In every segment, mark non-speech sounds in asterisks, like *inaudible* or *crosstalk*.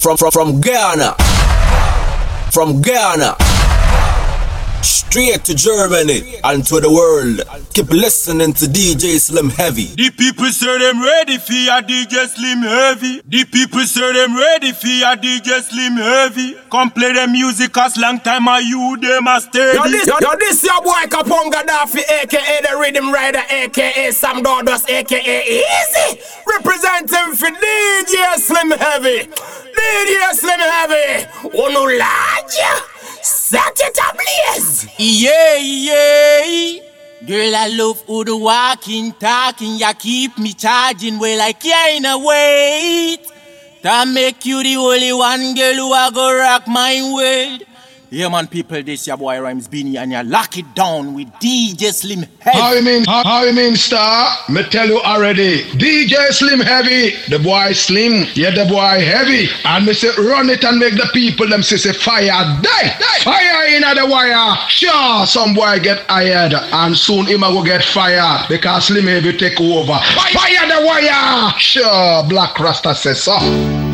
From, from, from Ghana. From Ghana. Straight to Germany and to the world. Keep listening to DJ Slim Heavy. The people say them ready for a DJ Slim Heavy. The people say them ready for a DJ Slim Heavy. Come play the music as long time are you them a steady. Yo this, yo, yo, this your boy Capone Gaddafi aka the Rhythm Rider aka Sam Dawdust aka Easy. Representing for DJ Slim Heavy. DJ Slim Heavy. Unu large. Set it ablaze! Yeah, yeah. Girl, I love who the walking, talking. Ya keep me charging well, I can't wait. To make you the only one girl who I go rock my world. Yeah, man, people, this your boy Rhymes Beanie, and you lock it down with DJ Slim Heavy. How you mean, how, how you mean, star? Me tell you already. DJ Slim Heavy, the boy Slim, yeah, the boy Heavy. And me say, run it and make the people them say, say fire, die, die. Fire in the wire. Sure, some boy get hired, and soon him go get fired because Slim Heavy take over. Fire, fire the wire. Sure, Black Rasta says so.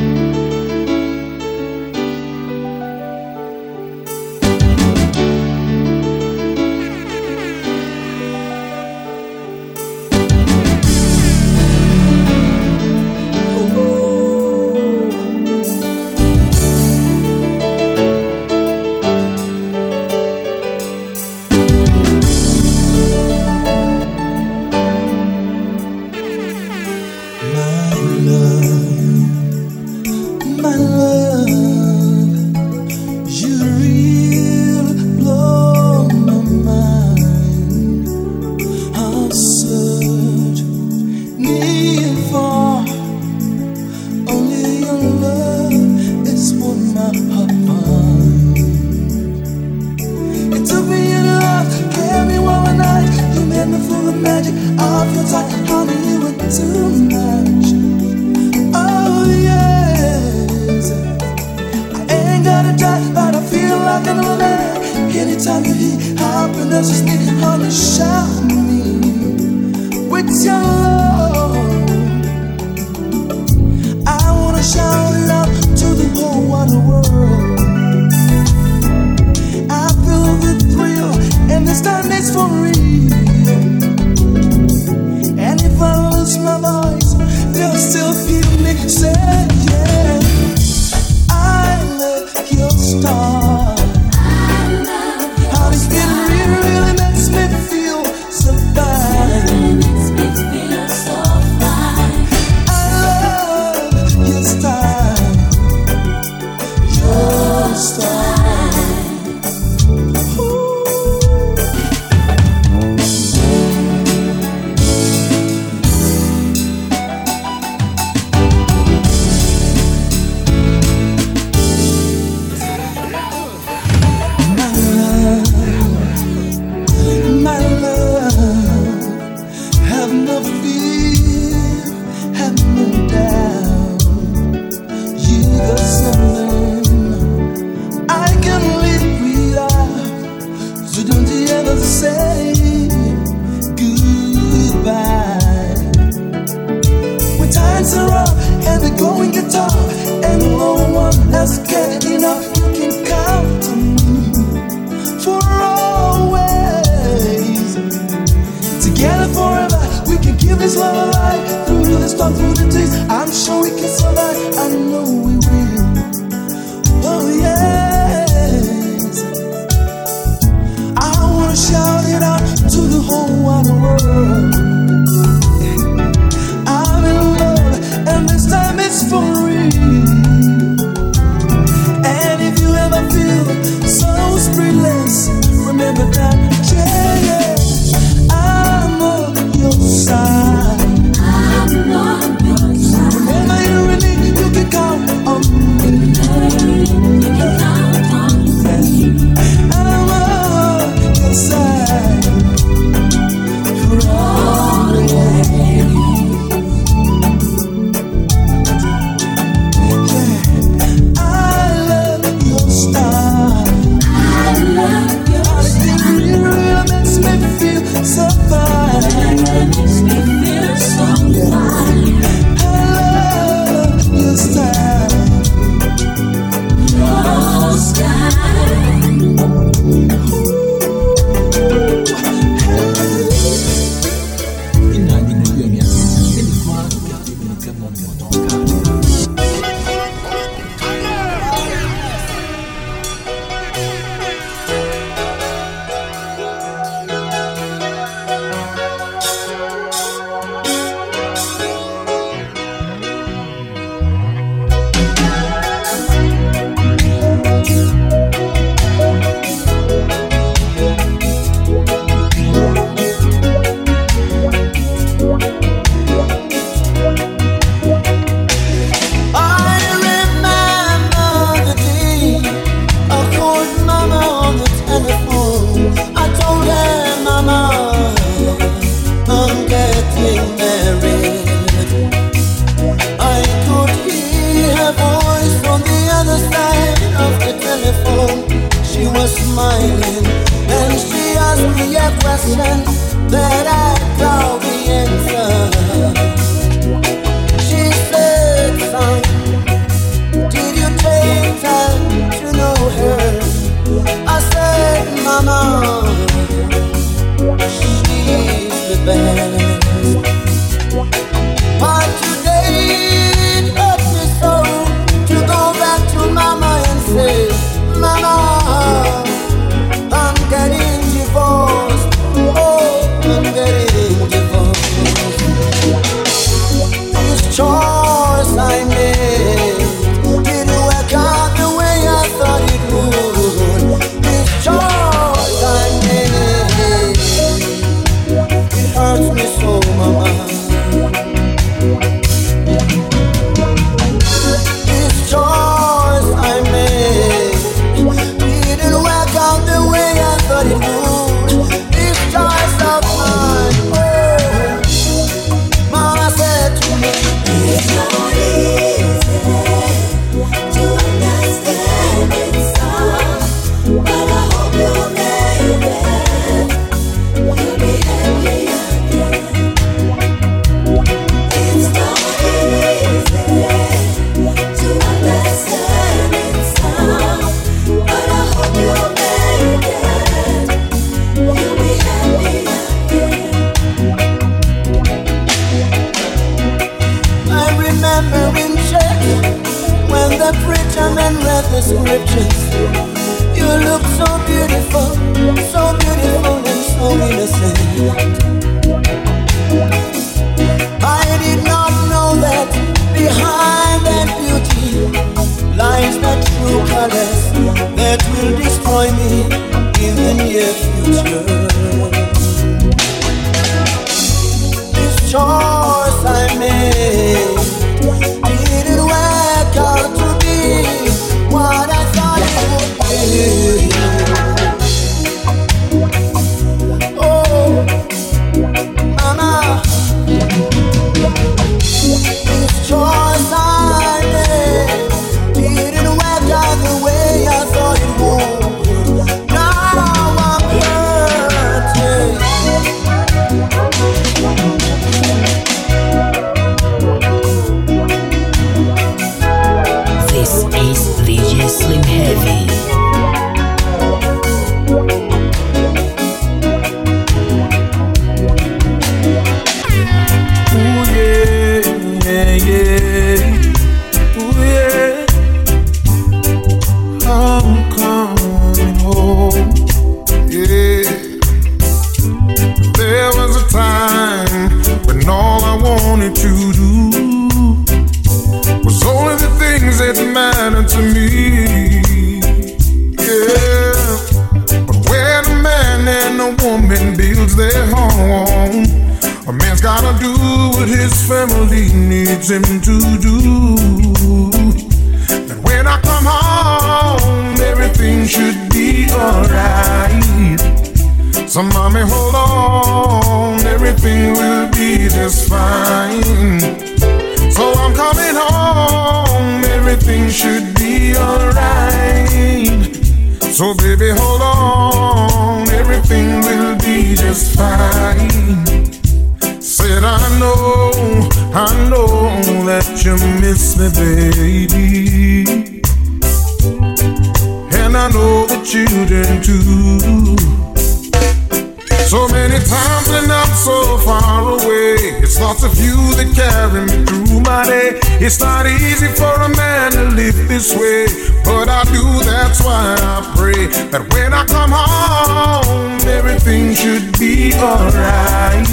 alright.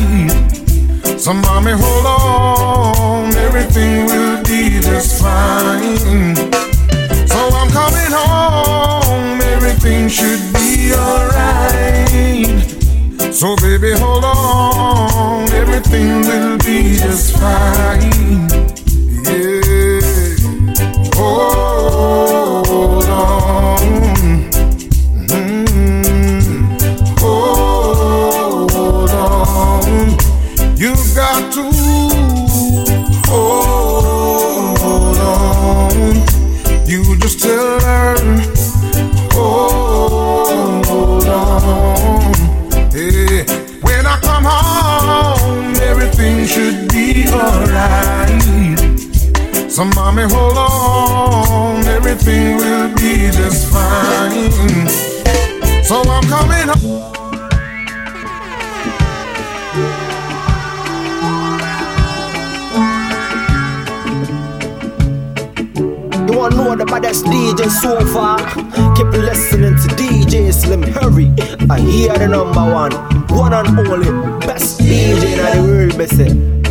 So, mommy, hold on, everything will be just fine. So, I'm coming home, everything should be alright. So, baby, hold on, everything will be just fine. Yeah. Oh. Mommy, hold on, everything will be just fine. So, I'm coming home. You wanna know the baddest DJ so far? Keep listening to DJ Slim Heavy. I hear the number one, one and only, best DJ in the world, me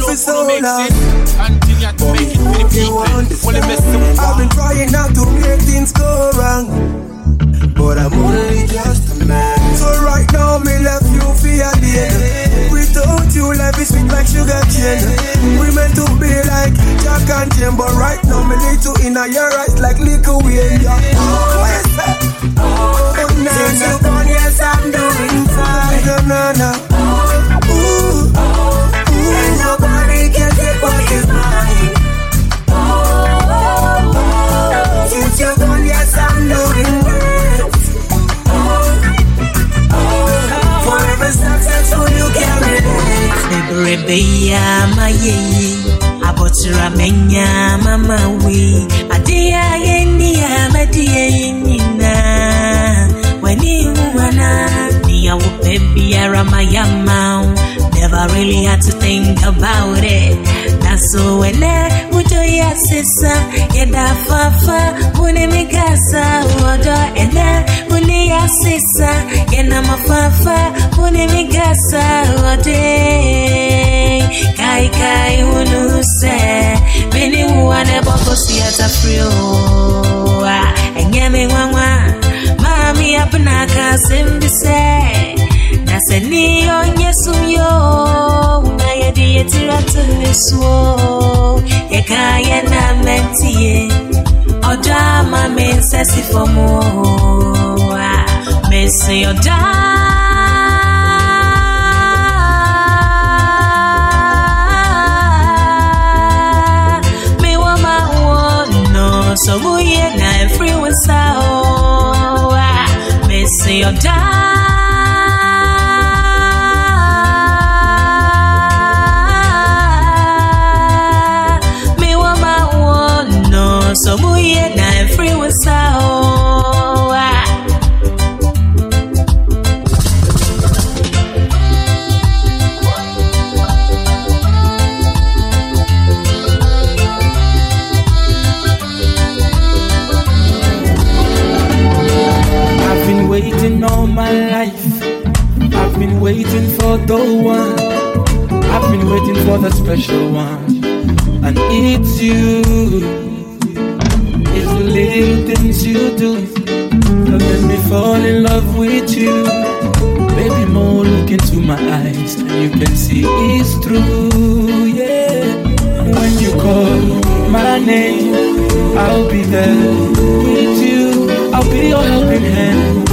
for so long. Continue to make it for the people. Only mess them I've been trying not to make things go wrong. But I'm only just a man. So right now, me left you for a day. Without you, life is sweet like sugar cane. We meant to be like Jack and Jim, but right now, me need to in your eyes like liquor Wayne. Yeah. Oh, yes, sir. oh, nah, Since you gone, yes, I'm doing fine. No, no, no. Ooh, relate. Bebeya maye abotira menya mama we adia yendi amadia nyina wani wana niya wupe biara mayama never really had to think about it. That's so when mujo ya sisa yeda fafa mune migasa wodo ene mune ya sisa yena mafafa mune migasa wode kai kai hunu se mini wane boko siata frio enye nwanwa mami apna ka sembise na sɛ ni sum yɛtiri ato ne soɔ yɛka yɛ na mɛntie ɔdɔ ama me si fam o. A mese ɔdɔ mewɔ ma wɔ no woyɛ na ɛfiri wo nsa o. A mese so mu ye na so oh, ah. I've been waiting all my life. I've been waiting for the one. I've been waiting for the special one. And it's you. Little things you do make me fall in love with you. Baby, more look into my eyes, and you can see it's true. Yeah. When you call my name, I'll be there with you. I'll be your helping hand.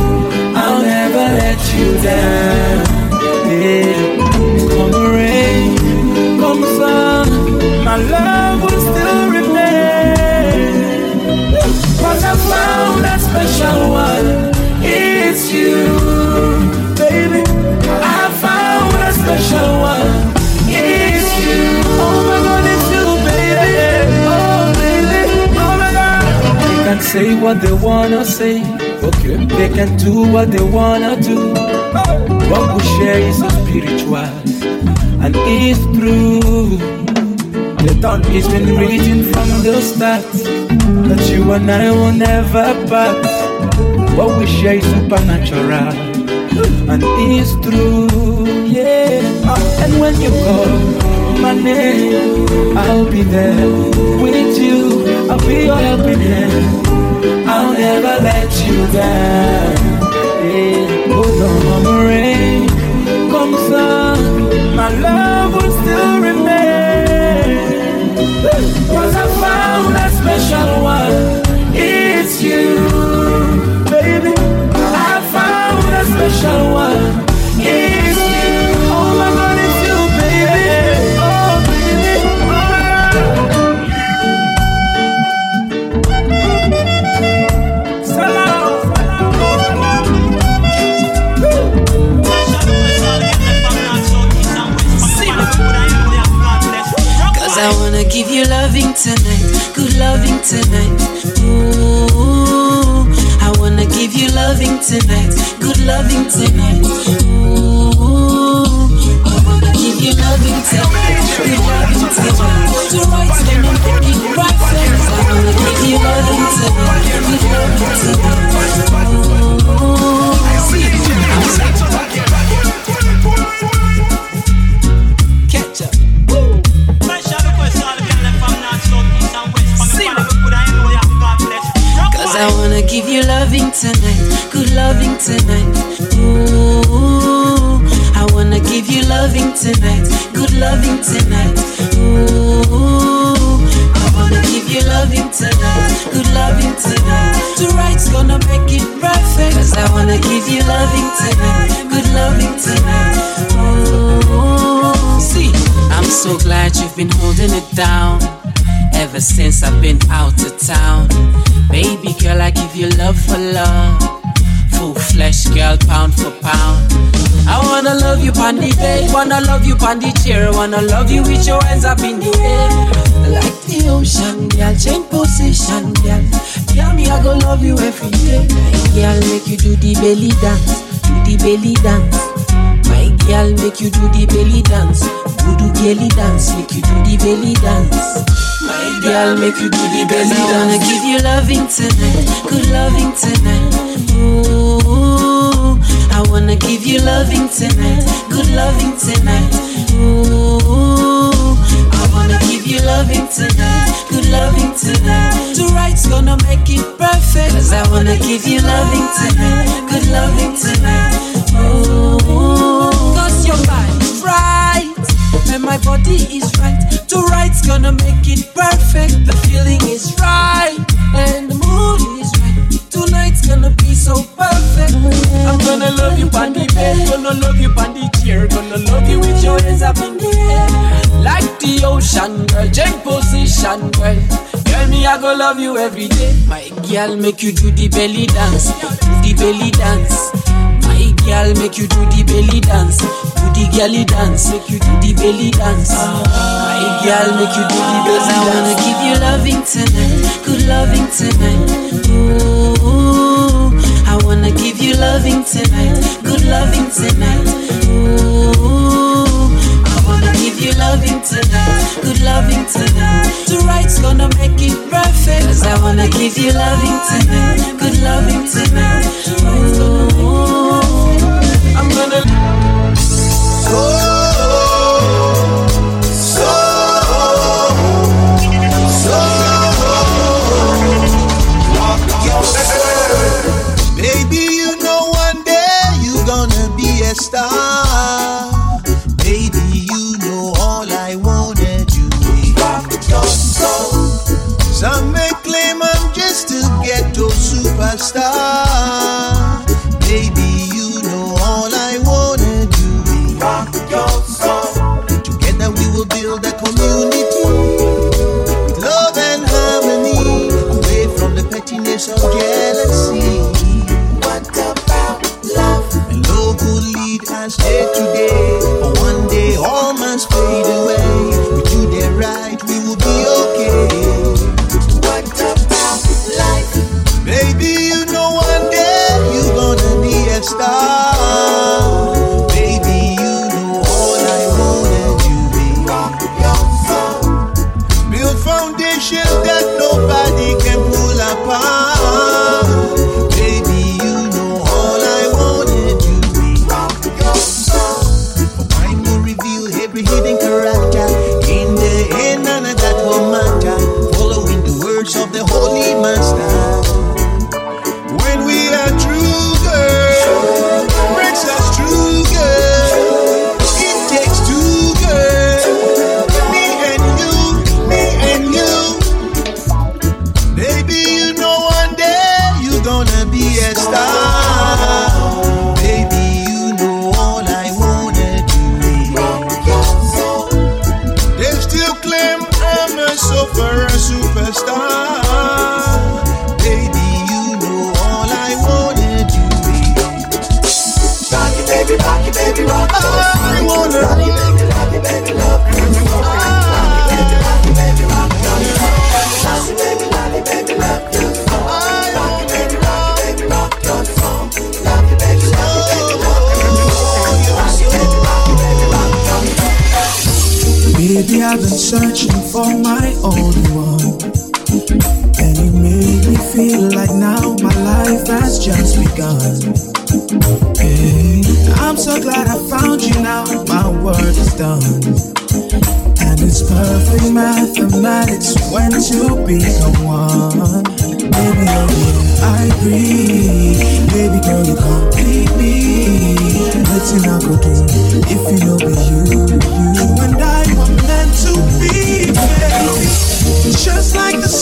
I'll never let you down. Yeah. Come rain, come sun, my love you, baby. I found a special one. It's you. Oh my God, it's you, baby. Oh baby, oh my God. They can say what they wanna say. Okay. They can do what they wanna do. What we share is so spiritual, and it's true. The thought has been written from the start that you and I will never part. What we share is supernatural, and it's true. Yeah. Ah, and when you call my name, I'll be there with you. I'll be your helping hand. I'll never let you down. Yeah. Oh no, rain, come sun, my love will still remain. Cause I found that special one. It's you, special one. It's you. Oh my God, it's you, baby. Oh baby. Oh. Salam. Cause I wanna give you loving tonight, good loving tonight. Ooh give you loving tonight, good loving tonight. Ooh, I wanna give you loving tonight, good loving tonight. Gonna make it right first. I wanna give you loving tonight, good loving tonight. Ooh, see, Catch I wanna give you loving tonight, good loving tonight. Ooh, I wanna give you loving tonight, good loving tonight. Ooh, I wanna give you loving tonight, good loving tonight. The right's gonna make it perfect. Cause I wanna give you loving tonight, good loving tonight. Ooh, see, I'm so glad you've been holding it down. Ever since I've been out of town, baby girl, I give you love for love. Full flesh, girl, pound for pound. I wanna love you the bed, wanna love you the chair, wanna love you with your hands up in the air. Like the ocean, girl, change position, girl. Yeah, me, I go love you every day. Girl, make you do the belly dance, do the belly dance. My girl, make you do the belly dance. Do the belly dance, make you do the belly dance. Girl, make you do the belly. I wanna give you loving tonight, good loving tonight. Ooh, I wanna give you loving tonight, good loving tonight. Ooh, I wanna give you loving tonight, good loving tonight. The right's gonna make it perfect. Cause I wanna give you loving tonight, good loving tonight. Ooh, cause your body's right, and my body is right. The right's gonna make it perfect. The feeling is right, and the mood is right. Tonight's gonna be so perfect. I'm gonna love you on the bed, gonna love you on the chair, gonna love you with your hands up in the air. Like the ocean, girl, change position, girl. Girl, me, I go love you every day. My girl, make you do the belly dance, do the belly dance. My girl, make you do the belly dance, do the girly dance, make you do the belly dance. My girl, make you do the belly dance. I wanna give you loving tonight, good loving tonight. Ooh, I wanna give you loving tonight, good loving tonight. Ooh, I wanna give you loving tonight, good loving tonight. The right's gonna make it perfect. Cause I wanna give you loving tonight, good loving tonight. Ooh, I'm gonna. Baby,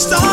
stars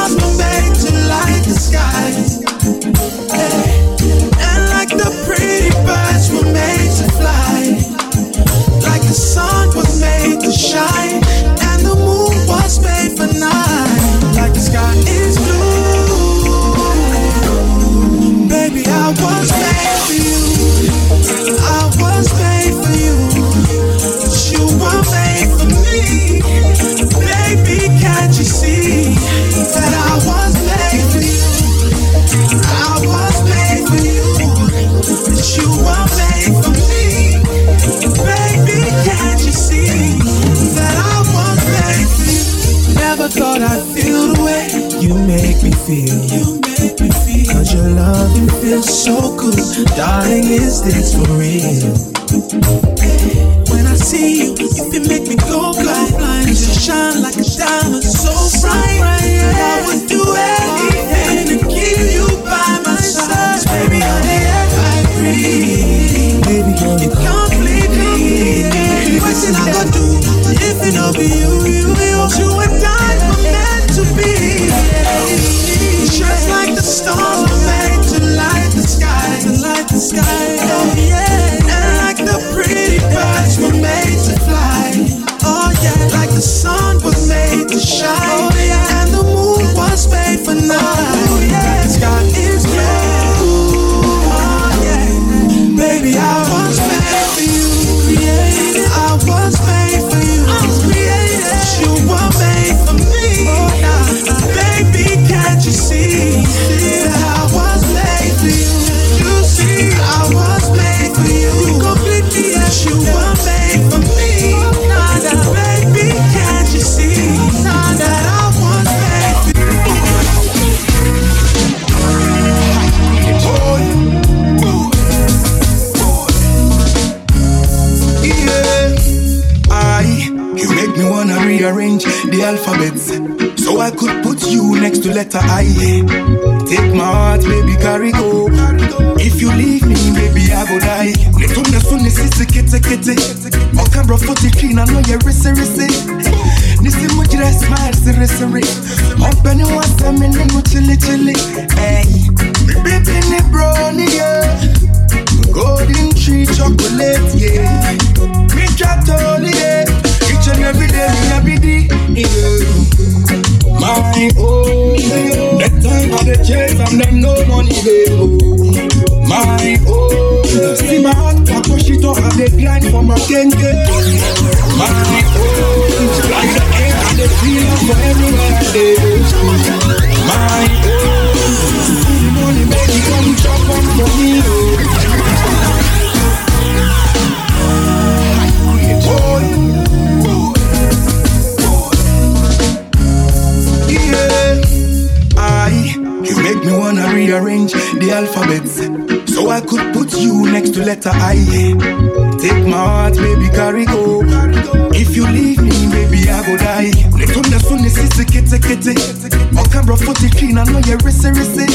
clean, I know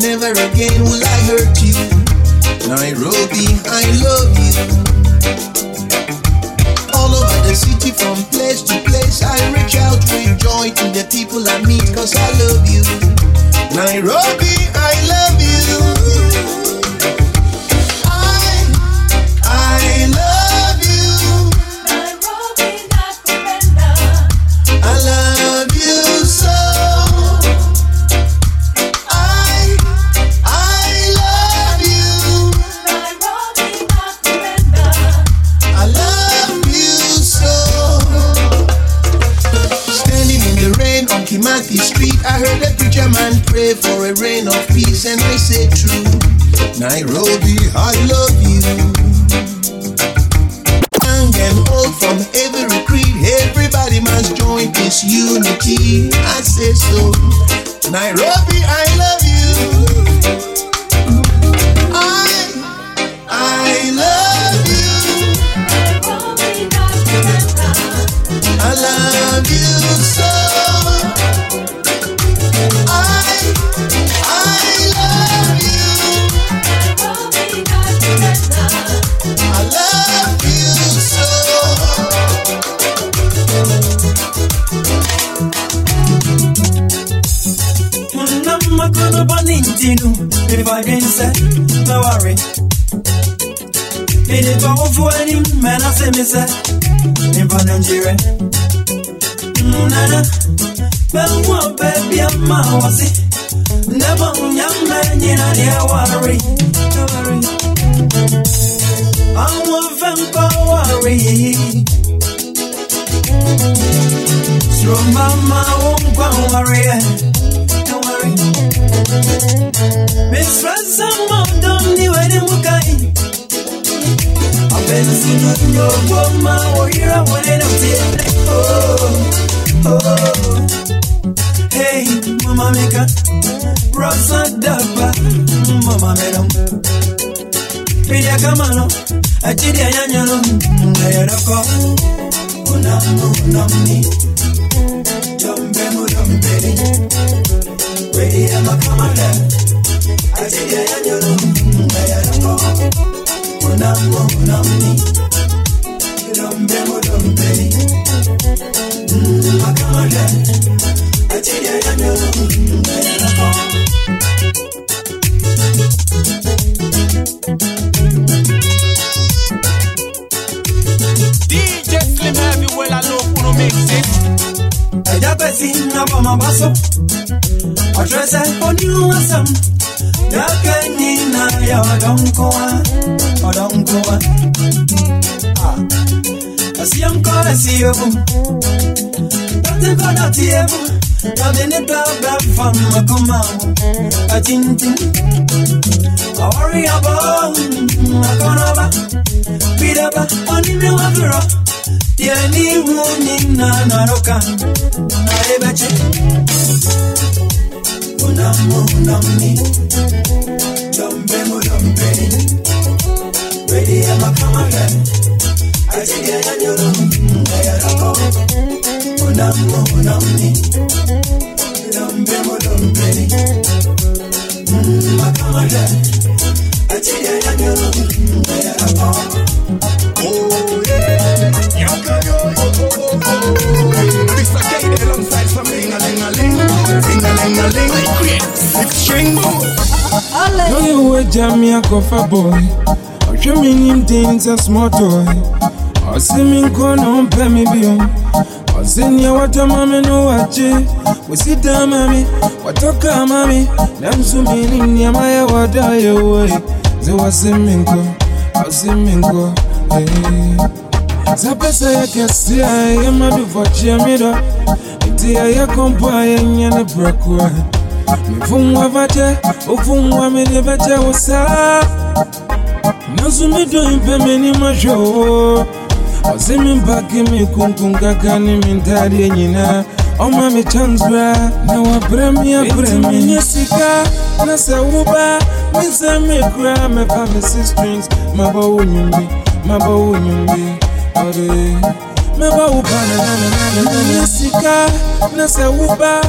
Never again will Sio mkora siovu Tote koda tievu Kabini blabla fama kumamu Achintin Awari abo Akonaba Bidaba Onine waviro Tieni wuni na naroka Narebeche Unamu unamni Chombe mulombeni Ready ama kama gani ajigera nyuma ndayarako unamu unamni dombe mudombeni makamada ajigera nyuma ndayarako Dislocated alongside some ling-a-ling-a-ling Ling-a-ling-a-ling I create six string Know you were jam, me a coffer boy Show me name things a small toy talk mommy. Them so many near my what die away. They was swimming go. Or swimming go. Hey. Sɛ pɛsɛ yɛ kɛse a yɛma do fɔkyeɛ me dɔ nti ɛyɛ kɔmpo a yɛnyɛ ne brɛkoa mefomwa fakyɛ ozimi mbagi mikungu ngagani mindari yenyina oma mitanzwa na wabremia bremia sika na sauba mizemikra mepa misistrings mabawu nyumbi mabawu nyumbi ore mebawuba nanananananya sika na sauba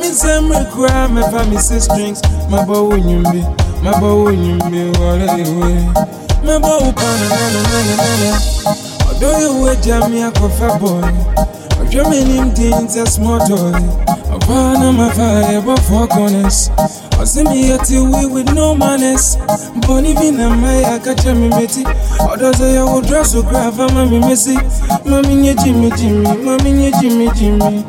mizemikra mepa misistrings mabawu nyumbi mabawu nyumbi ore ewe mebawuba nanananananya Though you wait, jam me a coffee boy. I'm dreaming him things a small toy. I'm of my fire, but four corners. I see at you with no manners. Bonnie Vina, my academy, matey. Or does I would dress or grab a mammy messy? Mammy, Jimmy, Jimmy, Mammy, Jimmy, Jimmy.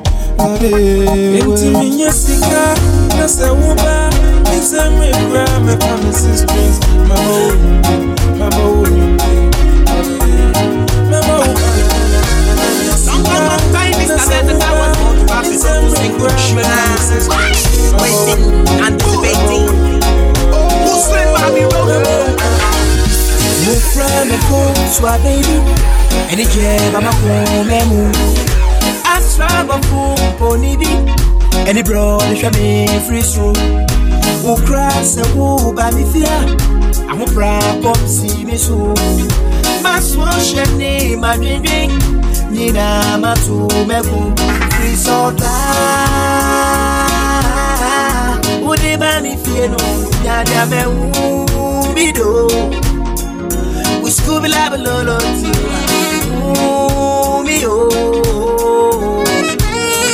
Intimia Sika, yes, I will buy. It's a me promises, please. My home, my home. Waiting, anticipating. Muslim Bobby Road. Mo fẹ́ mi kó swa baby, ẹni jẹ́ bàbá kún mẹ́mu. Aṣọ́gbọ̀n fún oníbí, ẹni bọ̀ ní fẹ́ mi free through. Mo kura sẹ́ wo bá mi fíà, àwọn fura kọ́ sí mi sùn. Má sọ ṣe ní màdìdì, nyina má tu mẹ́kun. Free sọ́dá. Wòde bá mi fíè nù, yàrá mẹ́wù mi dò. We Scooby Lab to me oh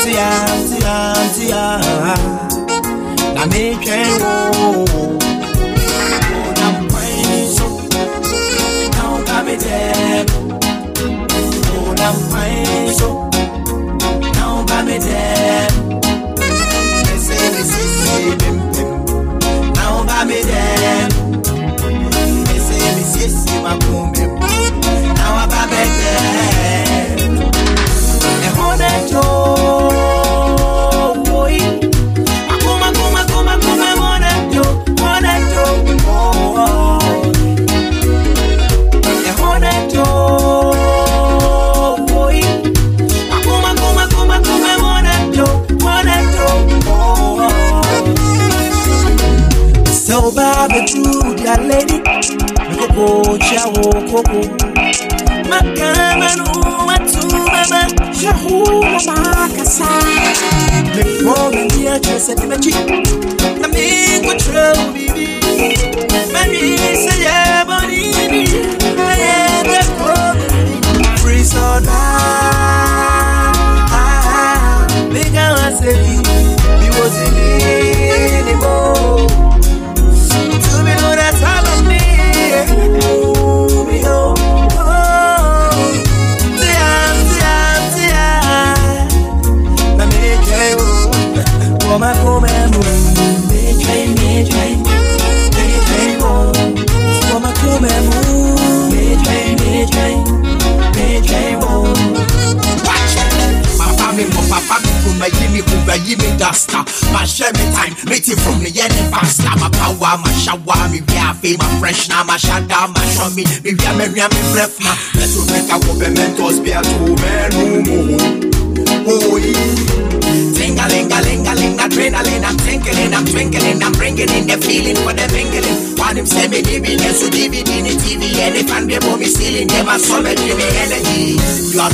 Tia tia tia Na me ken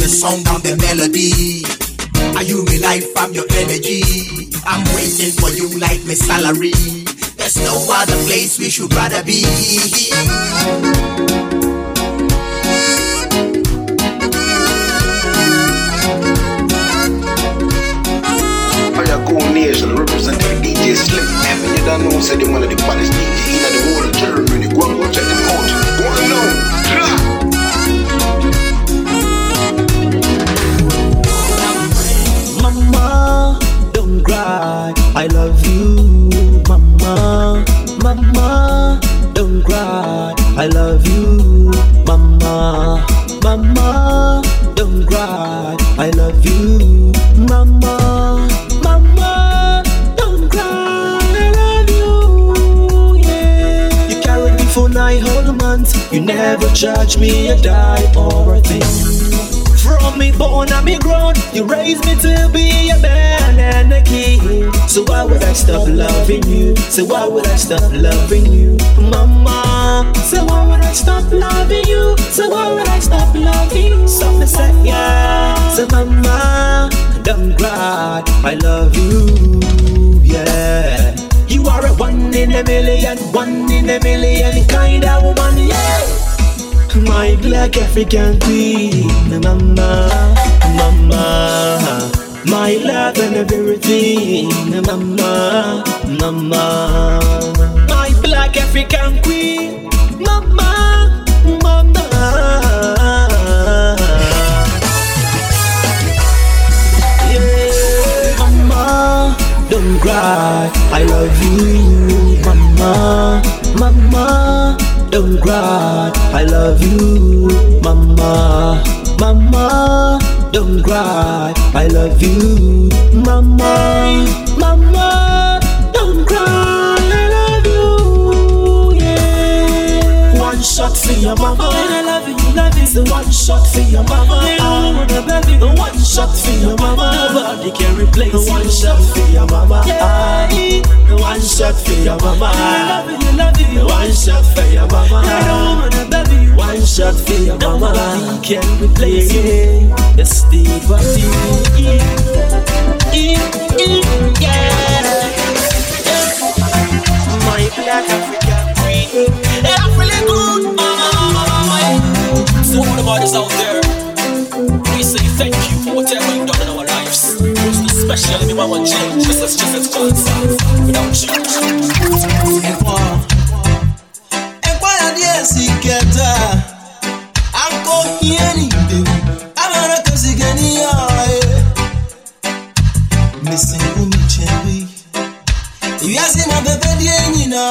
the song, I'm the melody. Are you me life, I'm your energy. I'm waiting for you like my salary. There's no other place we should rather be. Nation representing DJ Slim Heavy. I charged me a dime or a thing. From me born and me grown, you raised me to be a man and a king. So why would I stop loving you? So why would I stop loving you, mama? So why would I stop loving you? So why would I stop loving you? Something said, yeah. So mama, don't cry. I love you, yeah. You are a one in a million, one in a million kind of woman. My black African queen, mama, mama. My love and everything, mama, mama. My black African queen, mama, mama. Yeah, mama, don't cry. I love you, mama, mama. Don't cry, I love you, mama, mama. Don't cry, I love you, mama, mama. Don't cry, I love you, yeah. One shot for your mama, The one shot for your mama, ah. The one shot for your mama, nobody can replace the one shot for your mama, ah. The one shot for your mama, I love you, love you. The one shot for your mama, one shot for your mama, nobody can replace it. The Steve yeah. My black African queen, So all the bodies out there, we say thank you for whatever you've done in our lives. Especially me mama as just as concert. Without you. Ìyá sí ma bẹ̀bẹ̀ díẹ̀ nyìnà,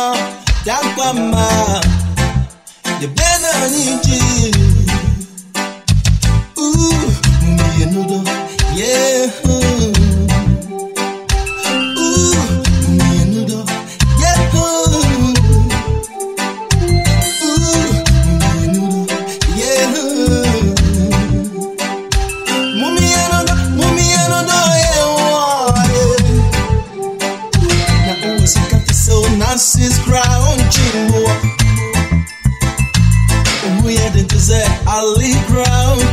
Umuye de say Ali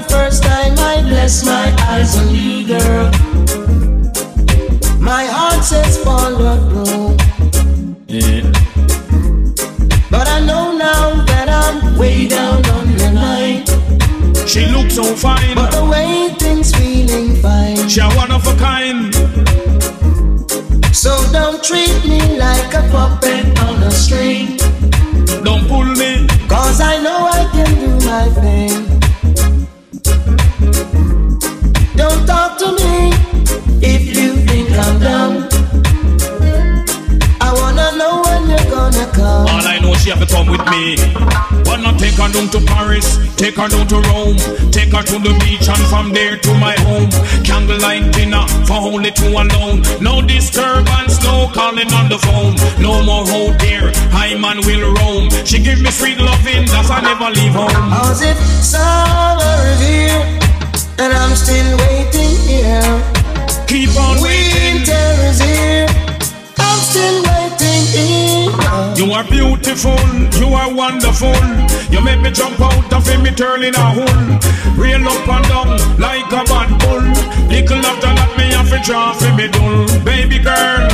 the first time I bless my eyes on you, girl. My heart says follow through. Yeah. But I know now that I'm way down on the line. She looks so fine. But the way things feeling fine. She a one of a kind. So don't treat me like a puppet on a string. Don't pull me. Cause I know I can do my thing. She have to come with me. Wanna take her down to Paris, take her down to Rome, take her to the beach and from there to my home. Candlelight dinner for only two alone. No disturbance, no calling on the phone. No more hold there, I man will roam. She give me sweet loving, that's I never leave home. How's it summer is here and I'm still waiting here. Keep on waiting. Winter is here. I'm still waiting here. You are beautiful, you are wonderful. You make me jump out of me turning a hole. Rail up and down like a bad bull. Little after that, me have to draw for me dull. Baby girl,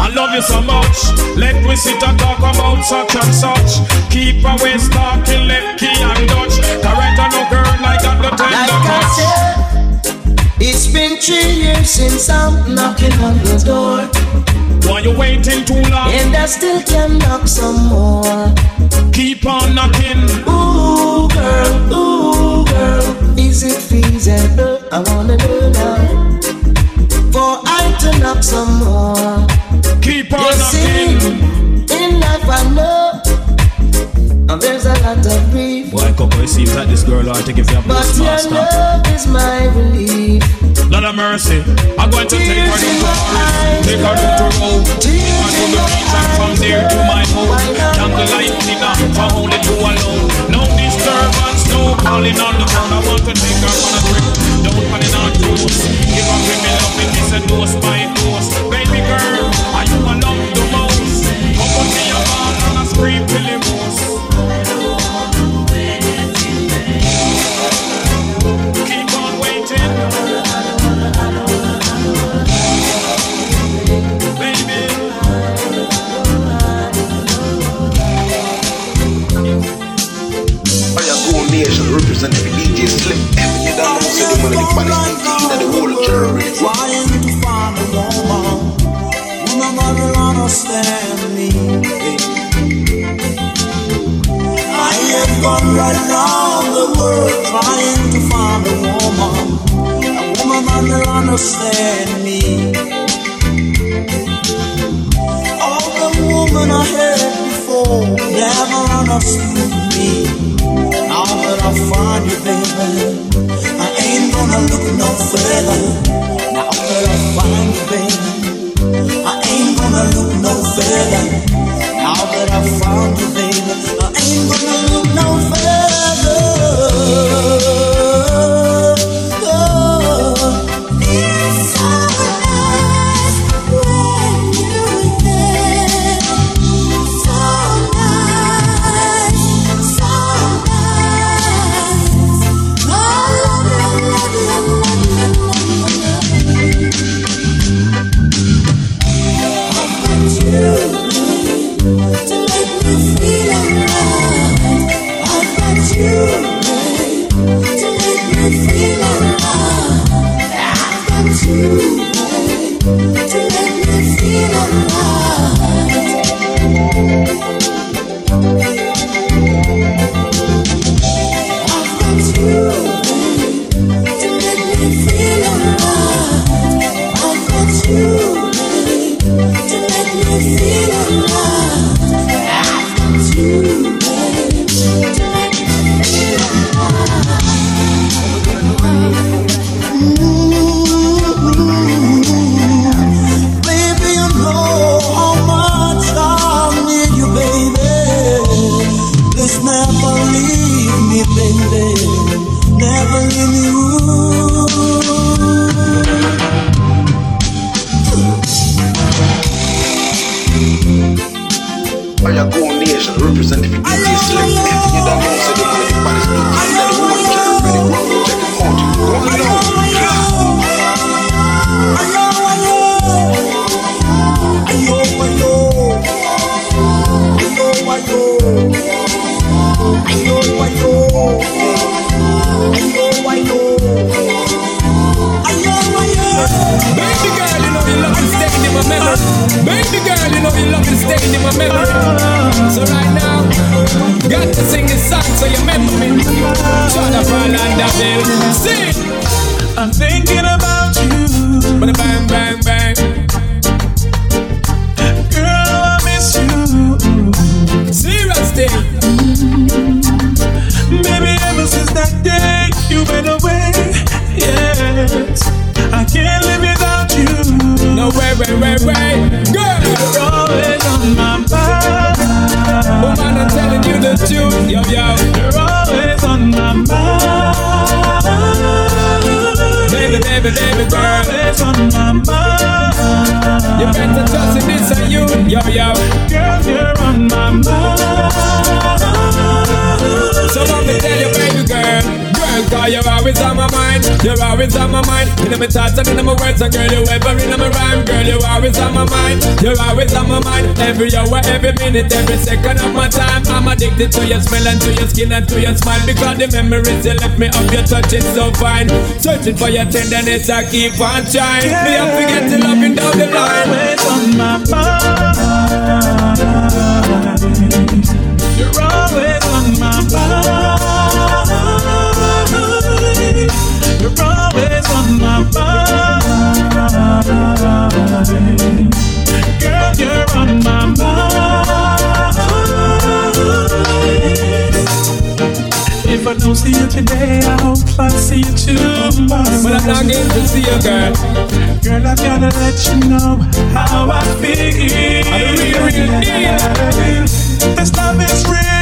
I love you so much. Let we sit and talk about such and such. Keep away talking, let key and Dutch. Correct no girl like that, the tender Like I touch. said, it's been three years since I'm knocking on your door. Why you waiting too long? And I still can knock some more. Keep on knocking. Ooh, girl, ooh, girl. Is it feasible? I wanna know now. For I to knock some more. Keep on you knocking. See, in life I know. And there's a lot of grief. Boy, Coco, it seems like this girl ought to give you a But your postmaster. love is my relief. Lord of mercy, I'm going to take her down to Paris, take her down to Rome, take her to the beach and from there to my home. Candlelight dinner for only two alone. No disturbance, no calling on the phone. I want to take her on a trip, don't put it on toast. Give her with me loving, this a dose by dose. Nation representing DJ Slim. Say the the the whole generation. Trying to find a woman, woman that will understand me. I have gone right around the world trying to find a woman, a woman that will understand me. All the woman I had before never understood me. Now that I find you, baby, I ain't gonna look no further. Now that I find you, baby, I ain't gonna look no further. Now that I found you, baby, I ain't gonna to your smell and to your skin and to your smile because the memories you left me of your touch is so fine. Searching for your tenderness, I keep on trying. Me have to get to loving down the line. Always on my mind. You're always on my mind. You're always on my mind. Don't see you today, I hope I see you tomorrow. But I'm not going to see you, girl. Girl, I gotta let you know how I feel. I real, real deal. This love is real,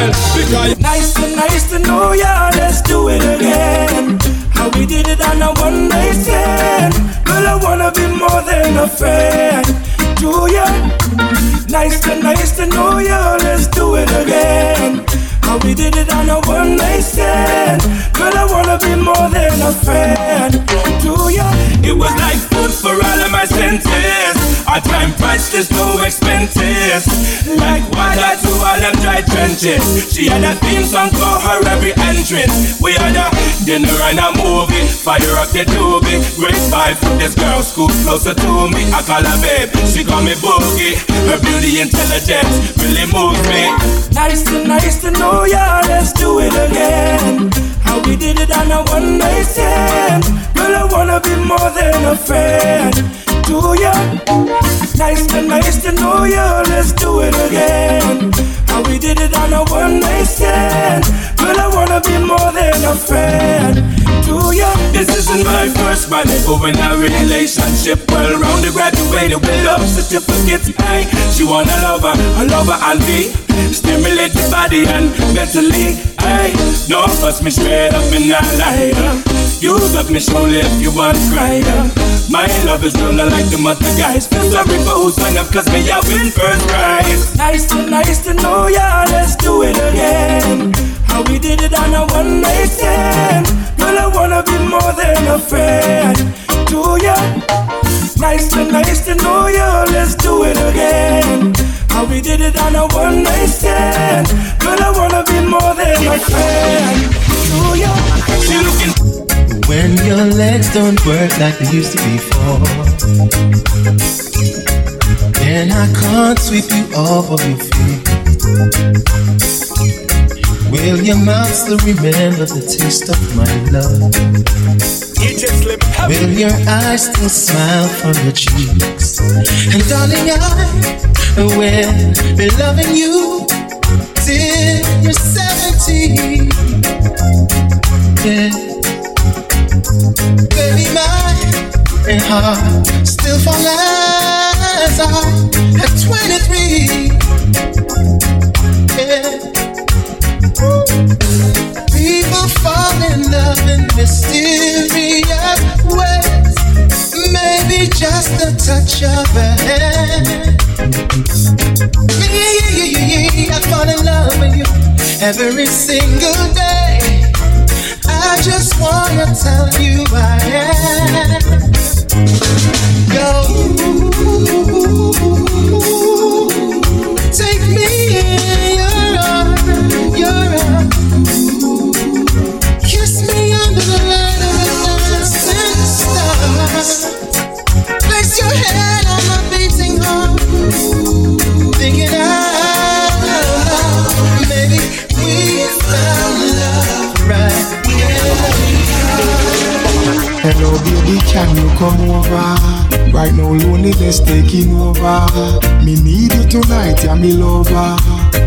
Girl, because Nice to nice to know ya, let's do it again. How we did it on a one night stand. Girl, I wanna be more than a friend to ya. Nice to nice to know ya, let's do it again. How we did it on a one night stand. Girl, I wanna be more than a friend to ya. It was like for all of my senses. Our time price is no expenses. Like water to all them dry trenches. She had a theme song for her every entrance. We had a dinner and a movie. Fire up the doobie. Great vibe from this girl, school closer to me. I call her babe, she call me boogie. Her beauty intelligence really moves me. Nice to nice to know ya, let's do it again. How we did it on a one night stand. Girl, I wanna be more than a friend to ya. Nice to nice to know ya, let's do it again. How we did it on a one night stand. Girl, I wanna be more than a friend to ya. This isn't my first but in a relationship. Well, the graduated with love certificates. Hey, she wanna love her, a lover and be. Stimulate the body and mentally. Hey, no fuss me straight up in that lighter. You love me surely if you wanna cry. My love is not like the mother guys. Feel sorry for who's hung up, cause me, I win first prize. Nice to nice to know ya, let's do it again. How we did it on a one night stand. Girl, I wanna be more than a friend to ya. Nice to nice to know ya, let's do it again. How we did it on a one night stand. Girl, I wanna be more than a friend to ya. She looking. When your legs don't work like they used to before, and I can't sweep you off of your feet. Will your mouth still remember the taste of my love? Will your eyes still smile from your cheeks? And darling, I will be loving you till you're 70. Yeah. Baby, my heart still falls I at 23. Yeah. Love in mysterious ways. Maybe just a touch of a hand. Yeah, yeah, yeah, yeah, yeah. I fall in love with you every single day. I just wanna tell you I am. Yo, take me come over? Right now, loneliness taking over. Me need you tonight, yeah, me lover.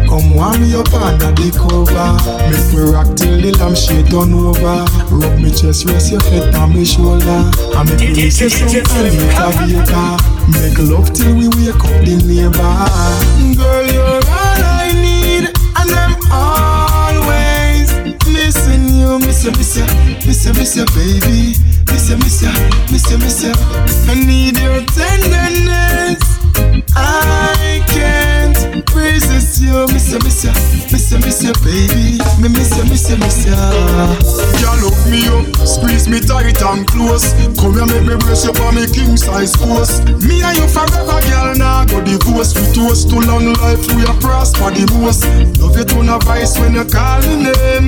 Come warm me up under the cover. Make me rock till the lampshade turn over. Rub me chest, rest your head on me shoulder. And make me listen some Anita Baker. Make love till we wake up the neighbor. Girl, you're all I need, and I'm always missing you. Miss you, miss you, miss you, miss you, baby. Miss you, miss you, miss you, miss you. I need your tenderness. I you, miss you, miss you, miss you, miss you, baby. Me miss you, miss you, miss you. Girl, hook me up, squeeze me tight and close. Come here, make me brace you for me king size post. Me and you forever, girl. Now go divorce. We toast to long life, we are prosper the most. Love you to no vice when you call me name.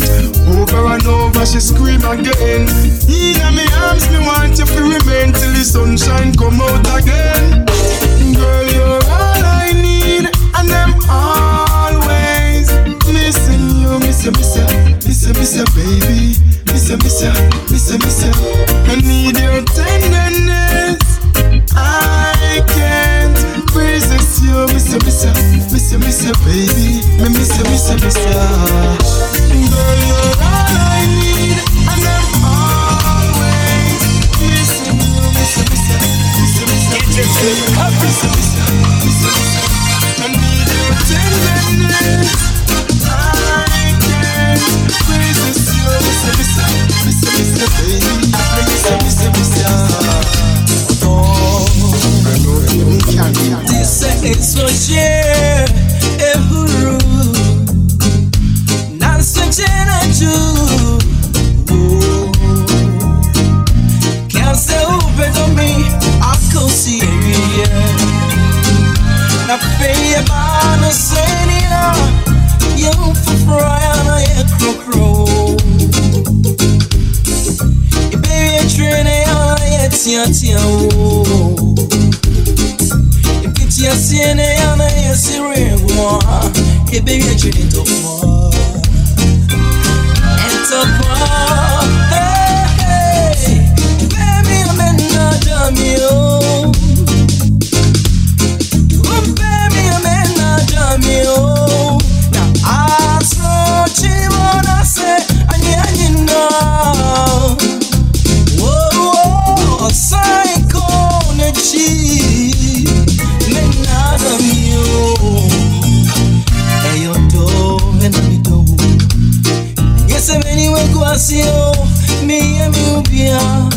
Over and over, she scream again. In me arms, me want you to remain till the sunshine come out again. Girl, you're all I need, and missing you. Miss you, miss you, miss you, miss you, baby. Miss you, miss you, miss you, miss you. I need your tenderness. I can't resist you. Miss you, miss you, miss you, miss you, baby. Me miss you, miss you, miss you. Girl, you're all I need, and I'm always missing you. Miss you, miss you, miss you, miss you, miss you, miss you, miss you, miss you. I need your tenderness. This is a huru. Nansa jena ju. Can't say open to me. I could see it. Na pay ba na senia. You for Brian I crow crow. Baby, you're training on tia tia. Oh. Siene yana yesire mwa Ebe ye chini to mwa we guasio, mi e mi ubia. Nansu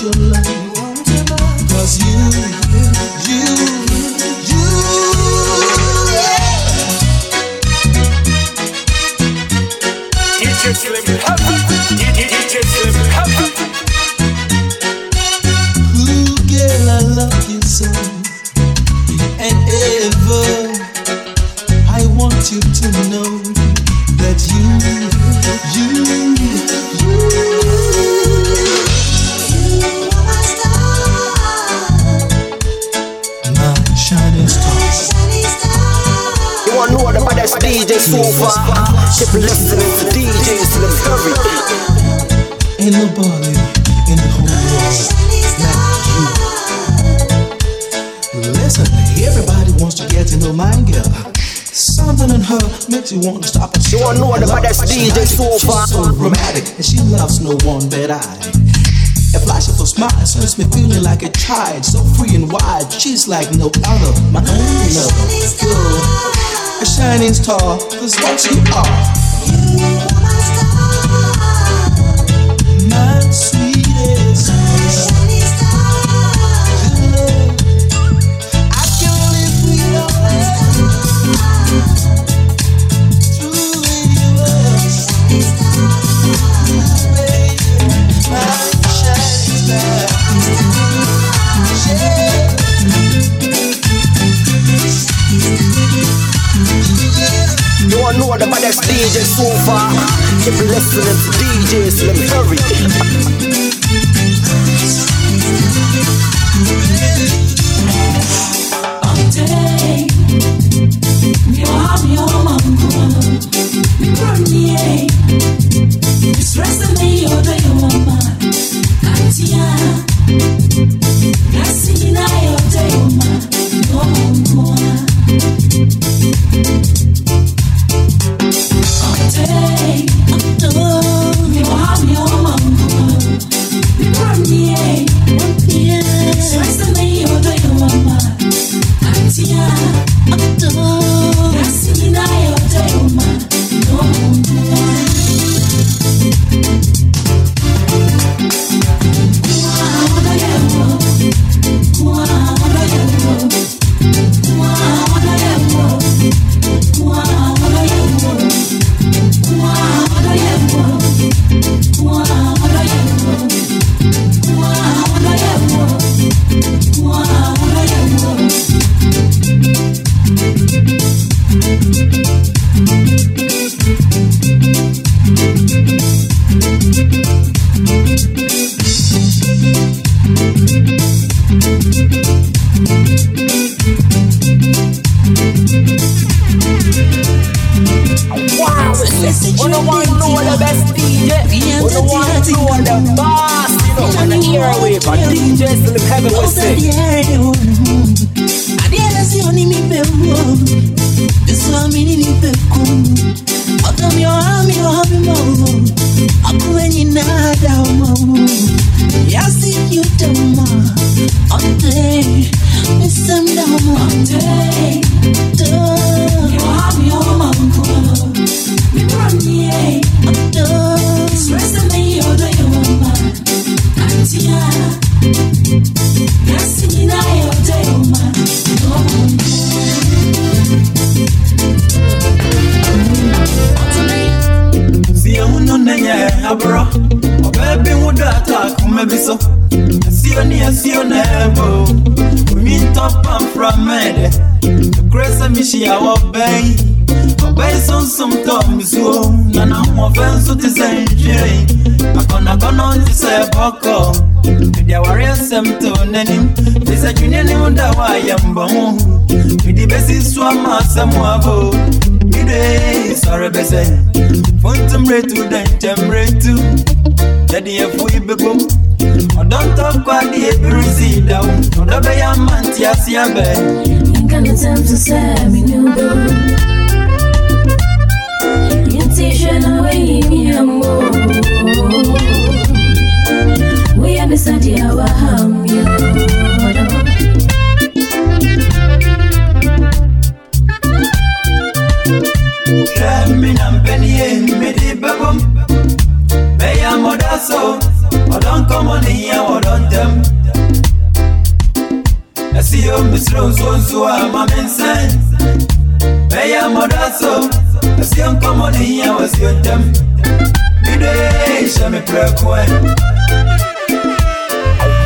your know the baddest DJ so far? So romantic, and she loves no one but I. A flash of her smile sends me feeling like a child, so free and wide. She's like no other, my only love. Girl, a shining star, that's what you are. My baddest DJ so far? Keep listening to DJ Slim Heavy. Wow, Akuwenyi nada mo Yasi yutama Ante she a obey. Obey soon sometimes so Nana offense to this injury. Akona kono ndise boko. Media warrior sem to nenim. This a junior ni munda wa yamba mu. Midi besi swa masa muavo. Mide sorry bese. Funtum retu den tem retu. Daddy a fui bebo. Odonto kwa di ebrusi down. Odobe ya manti asiabe. No time to say me new boo. You t-shirt away me more. We are beside you, our ham, you. Hwɛ mi na mpɛni ye mede bɛbom Bɛyɛ mɔda so Ɔdɔ nkɔmɔ ne hia wɔdɔ ntɛm Ɛsi yo misiri nsuonsu a ma me nsɛn Bɛyɛ mɔda so Ɛsi yo nkɔmɔ ne hia wɔ si yo ntɛm Mide hyɛ me prɛko ɛ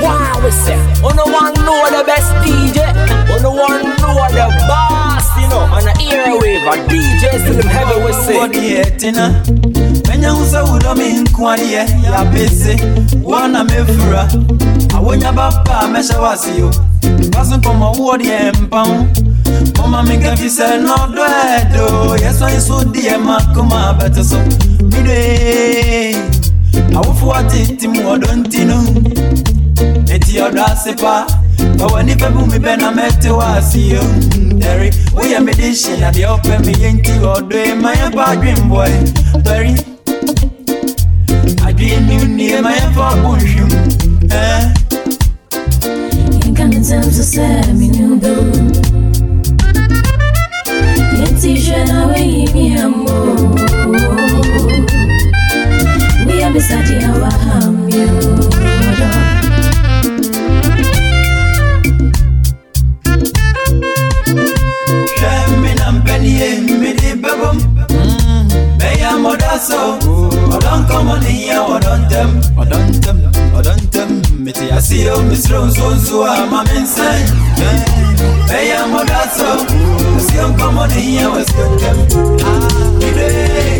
Wow, we say, we don't want know the best DJ. We don't want know the boss, you know, on the airwave. A DJ Slim Heavy, we say. Body etina Menya usa udomi nkwadie ya bese Wana mefura Awonya bapa mesha wasiyo Basu nkoma uodi empao Mama mi can fi say no do edo. Yes, I so dear ma kuma better so. Mi de. Awofu ati ti mu odo ntinu. Eti odo asepa. Bawa ni pe bu mi be na mete wa si yo. Terry, we am edition na the open me yenti odo e my ba dream boy. Terry. Adwene ni ni ma ya fa bunhwim. Eh. Yɛnka ne ntɛm so sɛ me nubo yɛnti hwɛ na woayi me ammo woyɛ me sade a waham yo Hwɛ me na mpanyie mede bɛbom bɛyɛ mmɔda so ɔdɔ nkɔmmɔ ne hia ɔdɔ ntɛm ɔdɔ ntɛm ɔdɔ ntɛm mete aseɛ mesrɛ nsonso a ma ah, me nsɛn bɛyɛ mmɔda so. Aseɛ nkɔmmɔ ne hia wɔsɛ ntɛm ide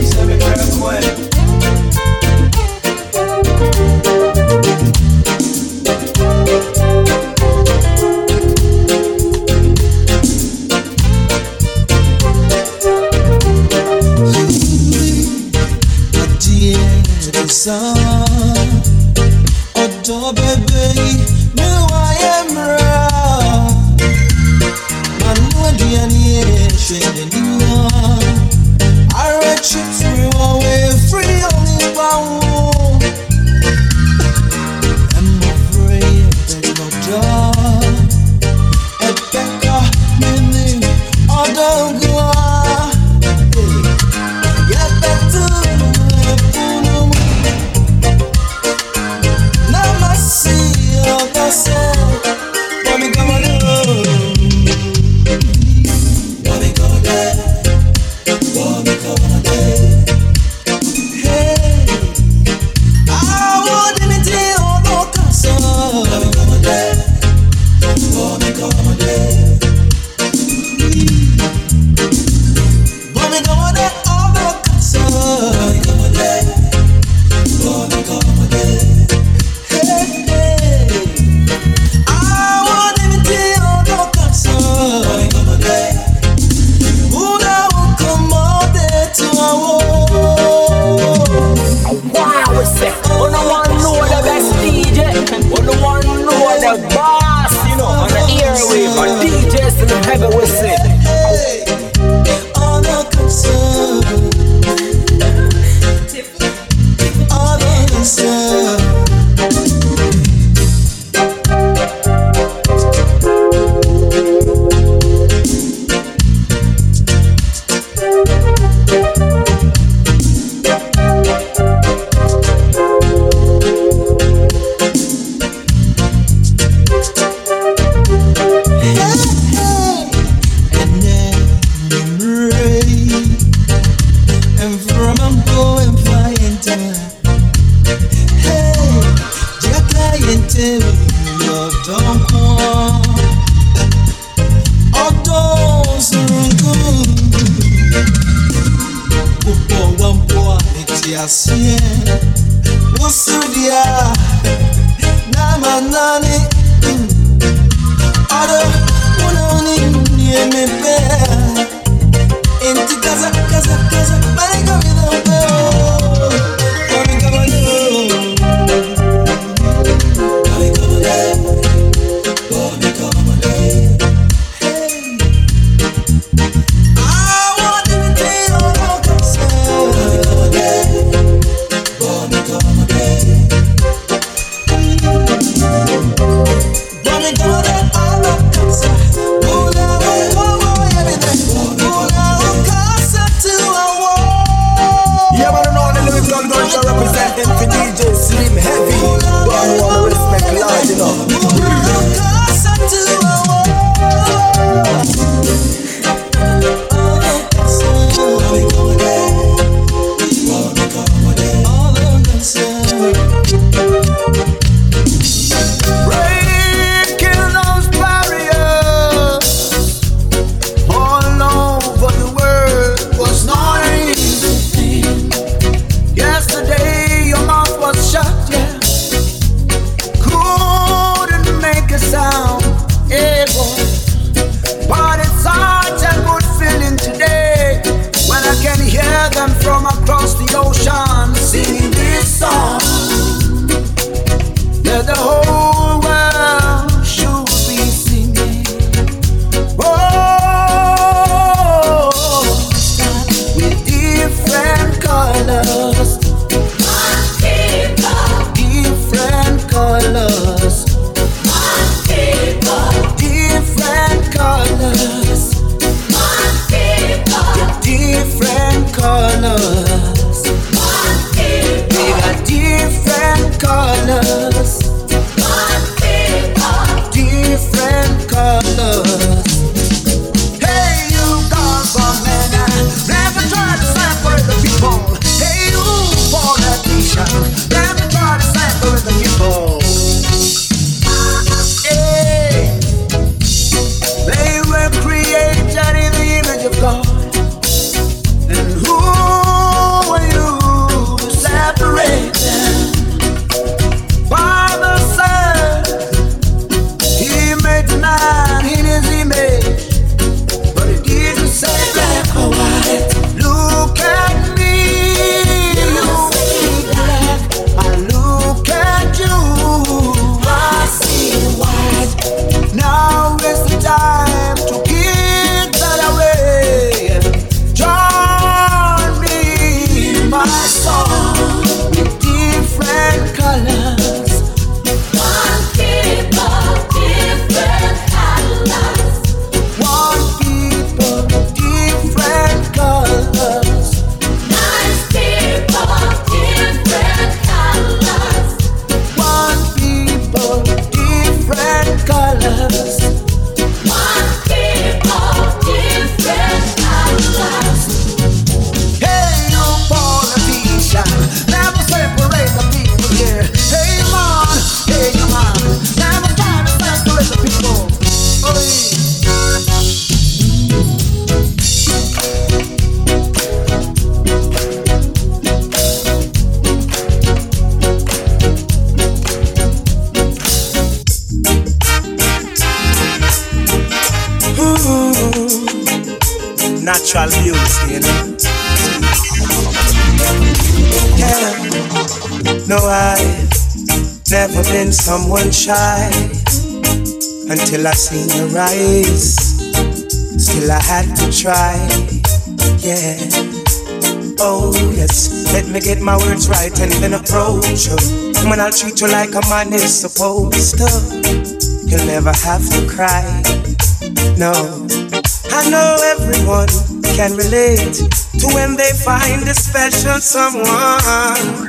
hyɛ me krɛ koɛ adìẹ ọ̀dọ́ bẹ́bẹ́ yìí eyes. Still, I had to try, yeah. Oh, yes, let me get my words right and then approach you. When I'll treat you like a man is supposed to. You'll never have to cry, no. I know everyone can relate to when they find a special someone.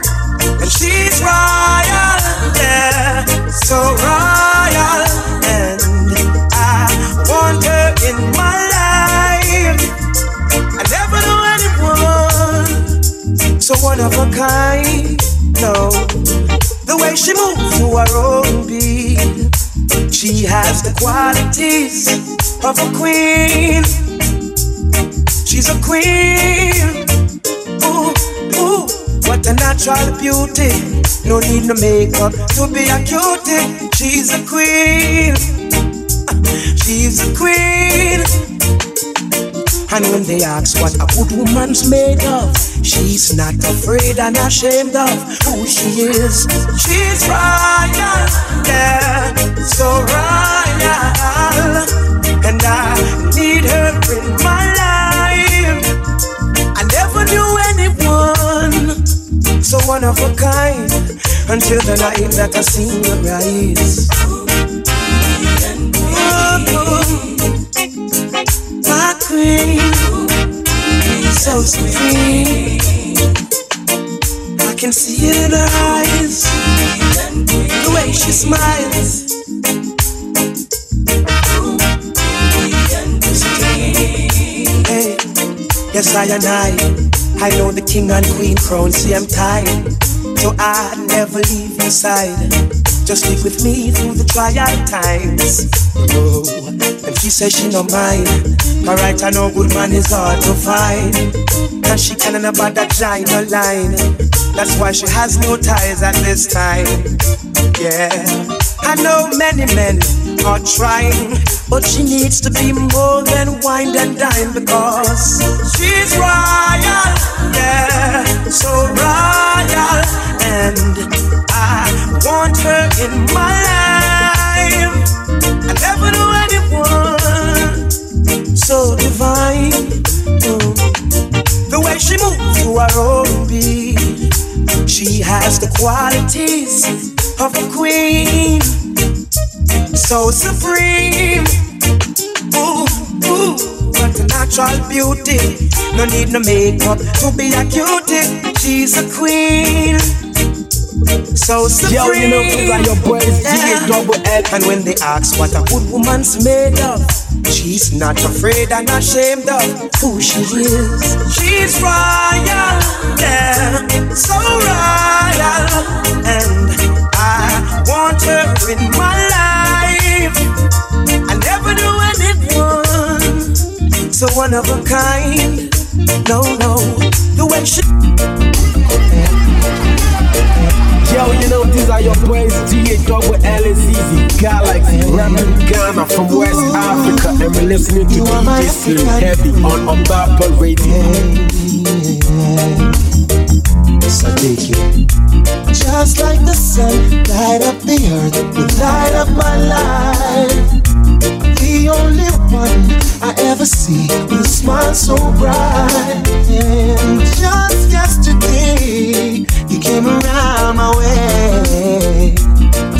And she's royal, yeah, so royal. Of a kind. No, the way she moves to her own beat, she has the qualities of a queen. She's a queen. Ooh, ooh, what a natural beauty. No need no makeup to be a cutie. She's a queen. *laughs* She's a queen. And when they ask what a good woman's made of, she's not afraid and ashamed of who she is. She's royal, yeah, so royal. And I need her in my life. I never knew anyone so one of a kind until the night that I seen your eyes. Oh, oh. my queen, so sweet. I can see it in her eyes, the way she smiles. Hey, yes, I and I, I know the king and queen crown, see I'm tired, so I never leave your side. Just stick with me through the trial times. Oh, and she says she no mind. Alright, I know good man is hard to find. And she can't about that giant line. That's why she has no ties at this time. Yeah, I know many men are trying, but she needs to be more than wine and dine because she's royal, yeah, so royal, and want her in my life. I never knew anyone so divine. Oh. The way she moves to her own beat, she has the qualities of a queen, so supreme. Ooh, ooh, what a natural beauty. No need no makeup to be a cutie. She's a queen. So supreme. Yo, you know, these are your boys, yeah. double L. And when they ask what a good woman's made of, she's not afraid and ashamed of who she is. She's royal, yeah, so royal, and I want her in my life. I never knew anyone so one of a kind. No, no, the way she. Yo, you know these are your boys, DA Double L is easy. Galaxy, rapping Ghana from West Africa, and we're listening to DJ Slim Heavy on Umbapa Radio. Yes, take. Just like the sun, light up the earth, you light up my life. The only one I ever see with a smile so bright. And just yesterday, you came around my way.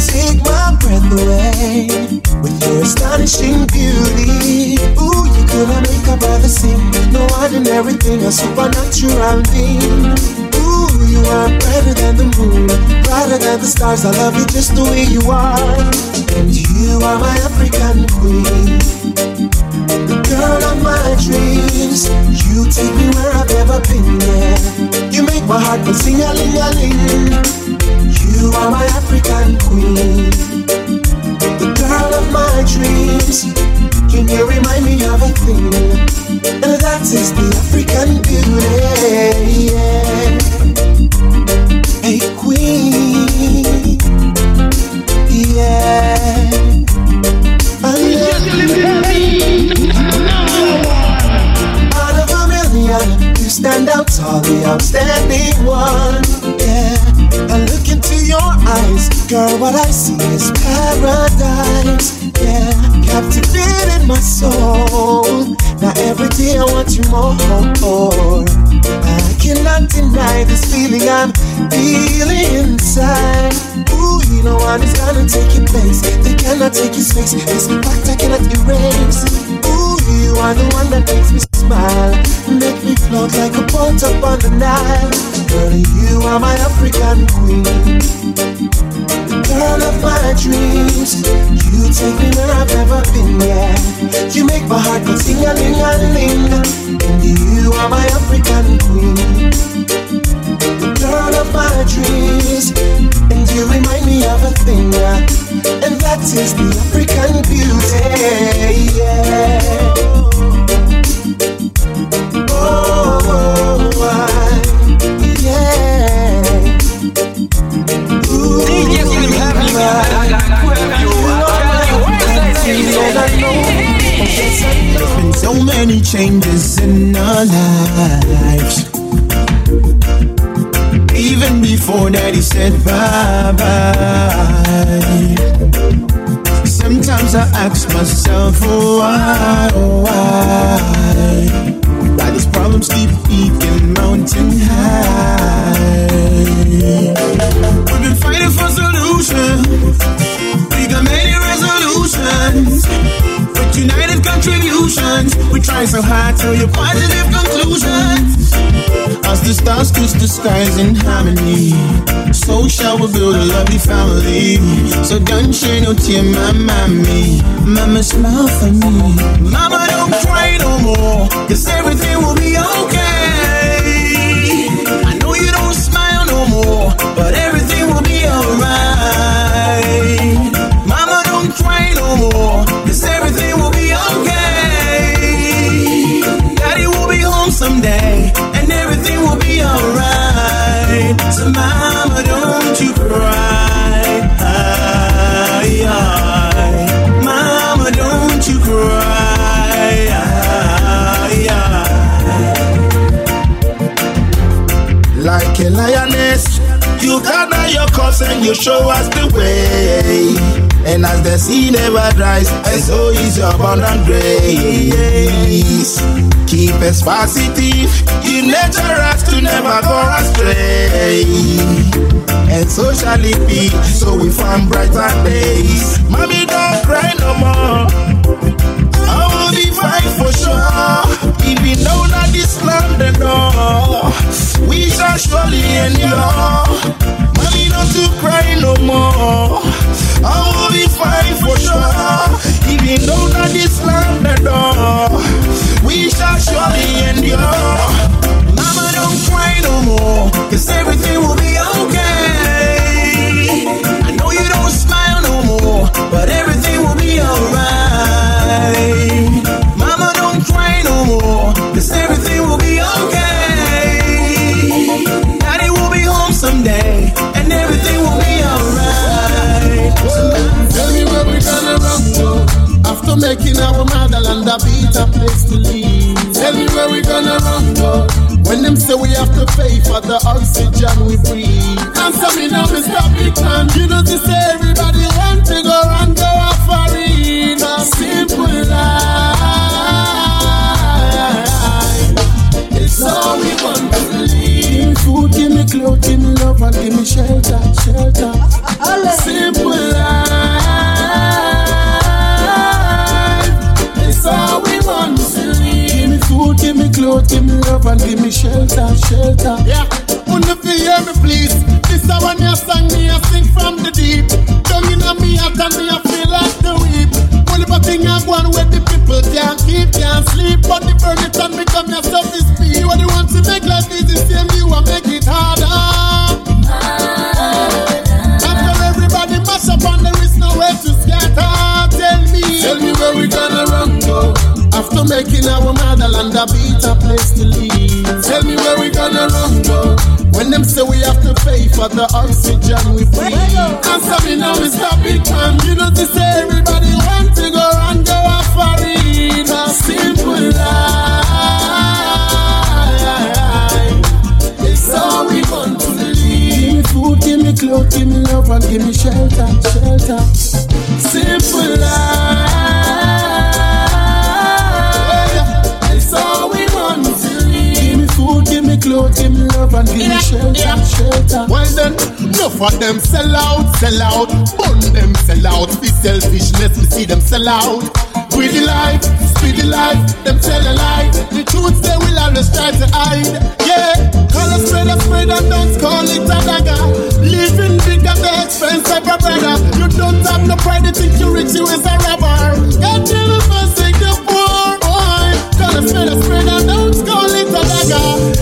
Take my breath away with your astonishing beauty. Ooh, you couldn't make a brother sing. No ordinary thing, a supernatural being. You are brighter than the moon, brighter than the stars. I love you just the way you are. And you are my African queen, the girl of my dreams. You take me where I've never been. Yeah, you make my heart go sing a ling a ling. You are my African queen, the girl of my dreams. Can you remind me of a thing? And that is the African beauty. Yeah. Only one. Yeah, I look into your eyes, girl. What I see is paradise. Yeah, captivated my soul. Now every day I want you more. I cannot deny this feeling I'm feeling inside. Ooh, you know one is gonna take your place. They cannot take your space. This fact I cannot erase. Ooh, you are the one that makes me smile. Make me float like a boat up on the Nile. Girl, you are my African queen. Girl of my dreams. You take me where I've never been, yeah. You make my heart go sing a ling a ling. And you are my African queen. Girl of my dreams. And you remind me of a thing, yeah. And that is the African beauty, yeah. So many changes in our lives. Even before daddy said bye bye. Sometimes I ask myself, oh, why, oh, why? Why these problems keep peaking mountain high? We've been fighting for solutions. Contributions, we try so hard to your positive conclusions. As the stars kiss the skies in harmony, so shall we build a lovely family. So don't shed no tear, my mommy. Mama, smile for me. Mama, don't cry no more, cause everything will be okay. I know you don't smile no more, but everything you gather your cups and you show us the way. And as the sea never dries, and so is your abundant grace. Keep us positive, you nature us to never go astray. And so shall it be, so we find brighter days. Mommy, don't cry no more. I will be fine for sure. Even though that this land and all, we shall surely endure. Mommy, not to cry no more. I will be fine for sure. Even though that this land and all, we shall surely endure. Mama, don't cry no more, cause everything will be okay. I know you don't smile a place to live. Tell me where we gonna run to When them say we have to pay for the oxygen we breathe. Answer me now, Mr. Big Man You know to say everybody want to go and go off for it A simple life. It's all we want to live. Give me food, give me clothes, give me love and give me shelter, shelter. Simple and give me shelter, shelter. Yeah, wanna feel hear me, please. This is when you sang me, I sing from the deep. Down in me, I tell me, I feel like the weep. Only but thing I'm going where the people can't keep, can't sleep. But the burn it and become your self is. What you want to make life easy, same you and make it harder. making our motherland a better place to live. Tell me where we gonna run go when them say we have to pay for the oxygen we breathe. Answer me now, it's not big man. You know to say everybody want to go and go off for it. A simple life. It's all we want to live. Give me food, give me clothes, give me love, and give me shelter, shelter. Simple life. Give me clothes, give me love, and give me shelter, shelter. Well then, enough of them sell out, sell out. Bun them sell out. The selfishness, we see them sell out. Greedy life, speedy life, them tell a lie. The truth they will always try to hide. Yeah, call a spread a spread and don't call it a dagger. Living big at the expense of a brother. You don't have no pride, you think you rich, you is a robber. God never forsake the poor. Boy, call a spread a spread and don't call it a dagger.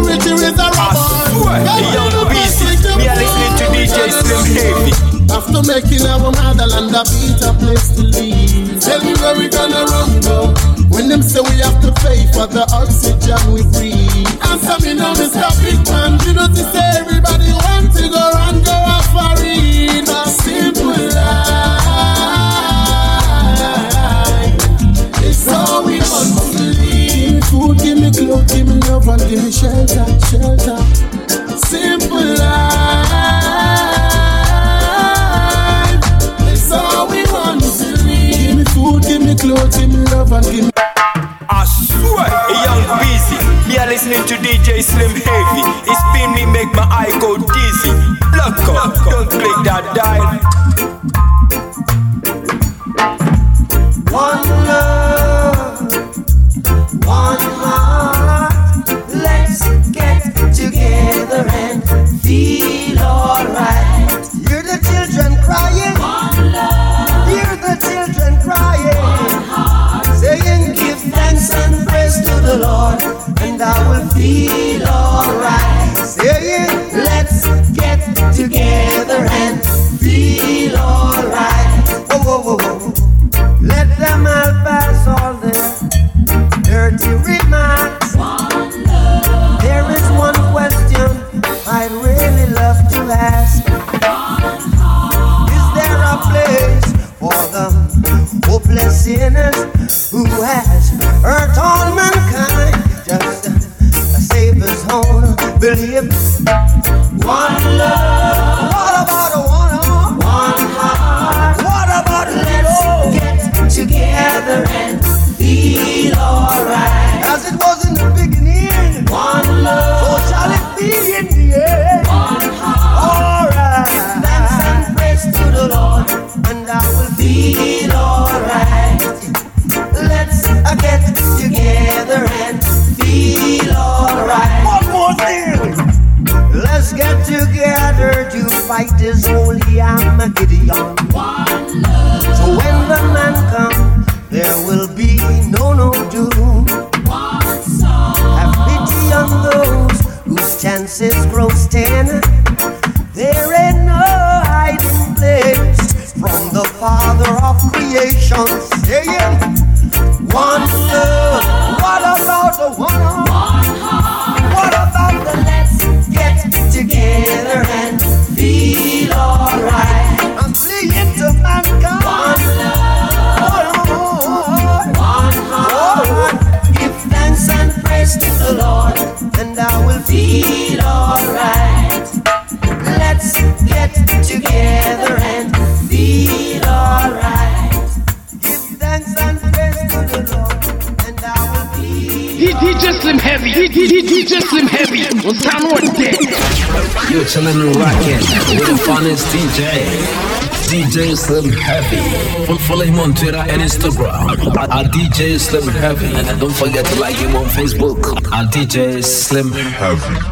Pride, you think you rich, you is a robber. God never forsake the Me listening to DJ Slim Heavy. after making our motherland a better place to live. Tell me where we gonna run now. When them say we have to pay for the oxygen we breathe. Answer me now, Mr. Big Man. You know to say everybody want to go and go off for it. A simple life. Love, and give me shelter, shelter. Simple life. It's all we want to live. Give me food, give me clothes, give me love, and give me. I young busy. Me a listening to DJ Slim Heavy. It spin me, make my eye go dizzy. Look up, don't click that dial. Sinners who has hurt all mankind? Just a Savior's own belief. To fight this holy Armageddon. So when the man comes, there will be no no doom. Have pity on those whose chances grow ten. There ain't no hiding place from the Father of creation. Saying, one love. Slim Heavy, DJ Slim Heavy, on Sound One Day. You're chilling and rocking with the funnest DJ. DJ Slim Heavy. Follow him on Twitter and Instagram at DJ Slim Heavy. And don't forget to like him on Facebook at DJ Slim Heavy.